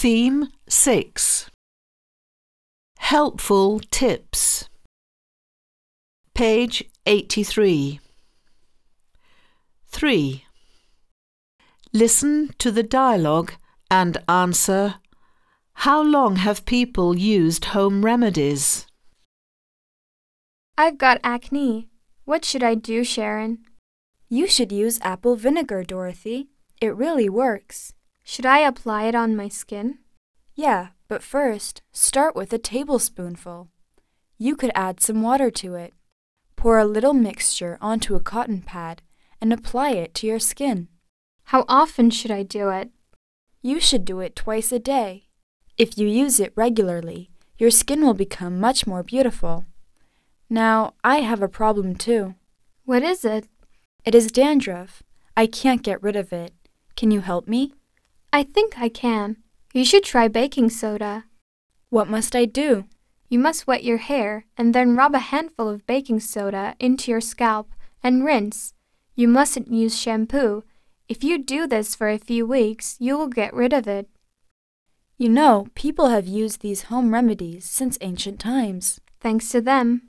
Theme 6 Helpful Tips Page 83 3. Listen to the dialogue and answer How long have people used home remedies? I've got acne. What should I do, Sharon? You should use apple vinegar, Dorothy. It really works. Should I apply it on my skin? Yeah, but first, start with a tablespoonful. You could add some water to it. Pour a little mixture onto a cotton pad and apply it to your skin. How often should I do it? You should do it twice a day. If you use it regularly, your skin will become much more beautiful. Now, I have a problem too. What is it? It is dandruff. I can't get rid of it. Can you help me? I think I can. You should try baking soda. What must I do? You must wet your hair and then rub a handful of baking soda into your scalp and rinse. You mustn't use shampoo. If you do this for a few weeks, you will get rid of it. You know, people have used these home remedies since ancient times. Thanks to them,